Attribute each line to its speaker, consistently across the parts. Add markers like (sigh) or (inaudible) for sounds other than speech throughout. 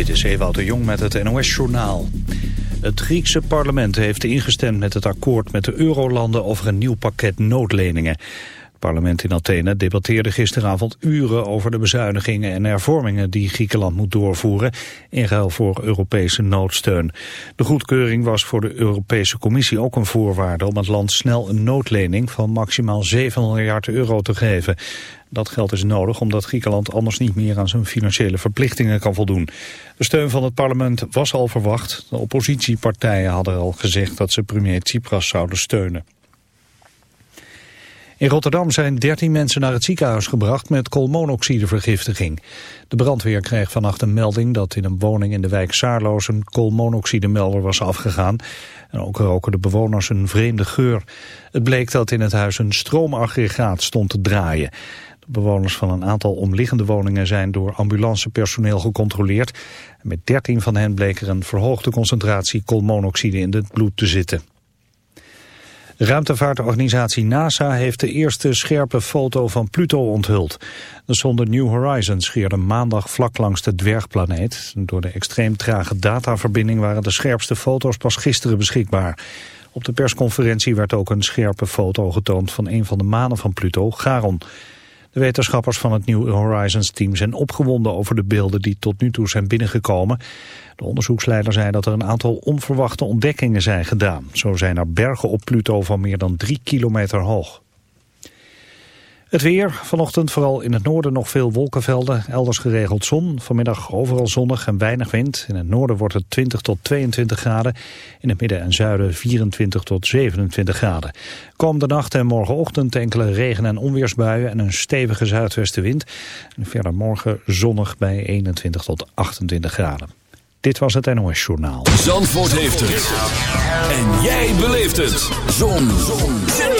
Speaker 1: Dit is Ewout de Jong met het NOS-journaal. Het Griekse parlement heeft ingestemd met het akkoord met de eurolanden over een nieuw pakket noodleningen. Het parlement in Athene debatteerde gisteravond uren over de bezuinigingen en hervormingen die Griekenland moet doorvoeren in ruil voor Europese noodsteun. De goedkeuring was voor de Europese Commissie ook een voorwaarde om het land snel een noodlening van maximaal 7 miljard euro te geven. Dat geld is nodig omdat Griekenland anders niet meer aan zijn financiële verplichtingen kan voldoen. De steun van het parlement was al verwacht. De oppositiepartijen hadden al gezegd dat ze premier Tsipras zouden steunen. In Rotterdam zijn 13 mensen naar het ziekenhuis gebracht met koolmonoxidevergiftiging. De brandweer kreeg vannacht een melding dat in een woning in de wijk Saarloos een koolmonoxidemelder was afgegaan. En ook roken de bewoners een vreemde geur. Het bleek dat in het huis een stroomaggregaat stond te draaien. Bewoners van een aantal omliggende woningen zijn door ambulancepersoneel gecontroleerd. Met 13 van hen bleek er een verhoogde concentratie koolmonoxide in het bloed te zitten. ruimtevaartorganisatie NASA heeft de eerste scherpe foto van Pluto onthuld. De zonde New Horizons scheerde maandag vlak langs de dwergplaneet. Door de extreem trage dataverbinding waren de scherpste foto's pas gisteren beschikbaar. Op de persconferentie werd ook een scherpe foto getoond van een van de manen van Pluto, Charon. De wetenschappers van het New Horizons team zijn opgewonden over de beelden die tot nu toe zijn binnengekomen. De onderzoeksleider zei dat er een aantal onverwachte ontdekkingen zijn gedaan. Zo zijn er bergen op Pluto van meer dan drie kilometer hoog. Het weer, vanochtend vooral in het noorden nog veel wolkenvelden, elders geregeld zon. Vanmiddag overal zonnig en weinig wind. In het noorden wordt het 20 tot 22 graden. In het midden en zuiden 24 tot 27 graden. Komende nacht en morgenochtend enkele regen- en onweersbuien en een stevige zuidwestenwind. En verder morgen zonnig bij 21 tot 28 graden. Dit was het NOS Journaal.
Speaker 2: Zandvoort heeft het. En jij beleeft het. Zon. Zon.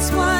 Speaker 3: I'm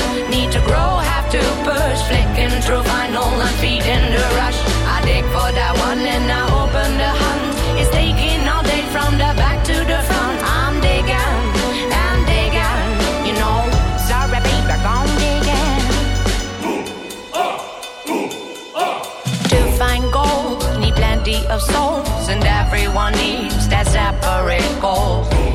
Speaker 4: octopus flicking through vinyl and feeding the rush. I dig for that one and I open the hunt. It's taking all day from the back to the front. I'm digging, I'm digging, you know. Sorry, baby, I'm digging. Boom, up, boom,
Speaker 2: up. To find gold, need plenty of souls,
Speaker 5: and everyone needs that separate gold.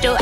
Speaker 5: to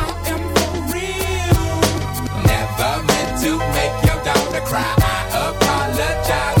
Speaker 6: to make your daughter cry. I apologize.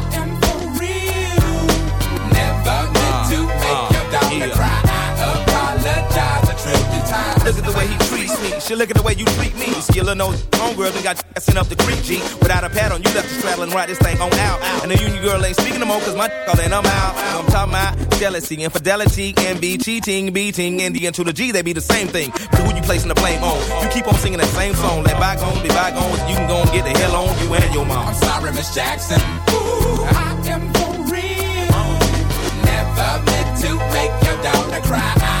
Speaker 7: She look at the way you treat me. Skillin' those homegirls and got sent up the creek, G. Without a pad on, you left the straddle and ride this thing on out. And the union girl ain't speaking no more, cause my (laughs) all in, I'm out. I'm talking about jealousy, infidelity, envy, cheating, beating, and the N to the G, they be the same thing. So who you placing the blame on? You keep on singing that same song. Let bygones be bygones, you can go and get the hell on you and your mom.
Speaker 6: I'm sorry, Miss Jackson. Ooh, I am for real. Never meant to make your daughter cry.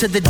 Speaker 8: to the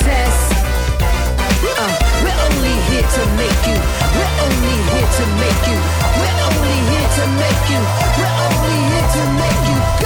Speaker 8: Test. Uh, we're only here to make you. We're only here to make you. We're only here to make you. We're only here to make you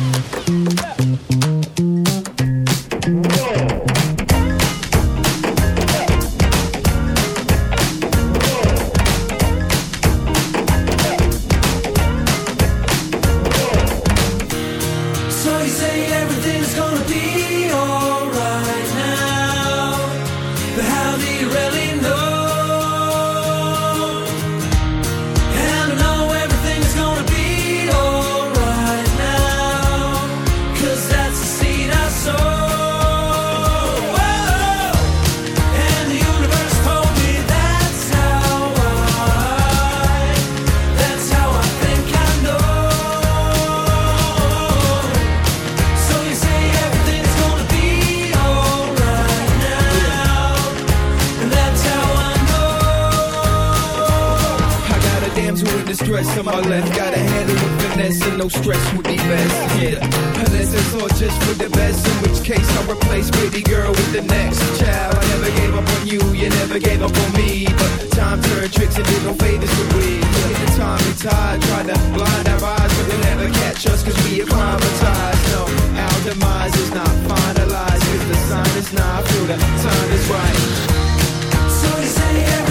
Speaker 9: It's all just for the best, in which case, I'll replace baby girl with the next child. I never gave up on you, you never gave up on me. But time turned tricks and did no favors for we. In the time we tied, tried to blind our eyes, but they'll never catch us cause we acclimatized. No, our demise is not finalized, cause the sign is not, feel the time is right.
Speaker 10: So you say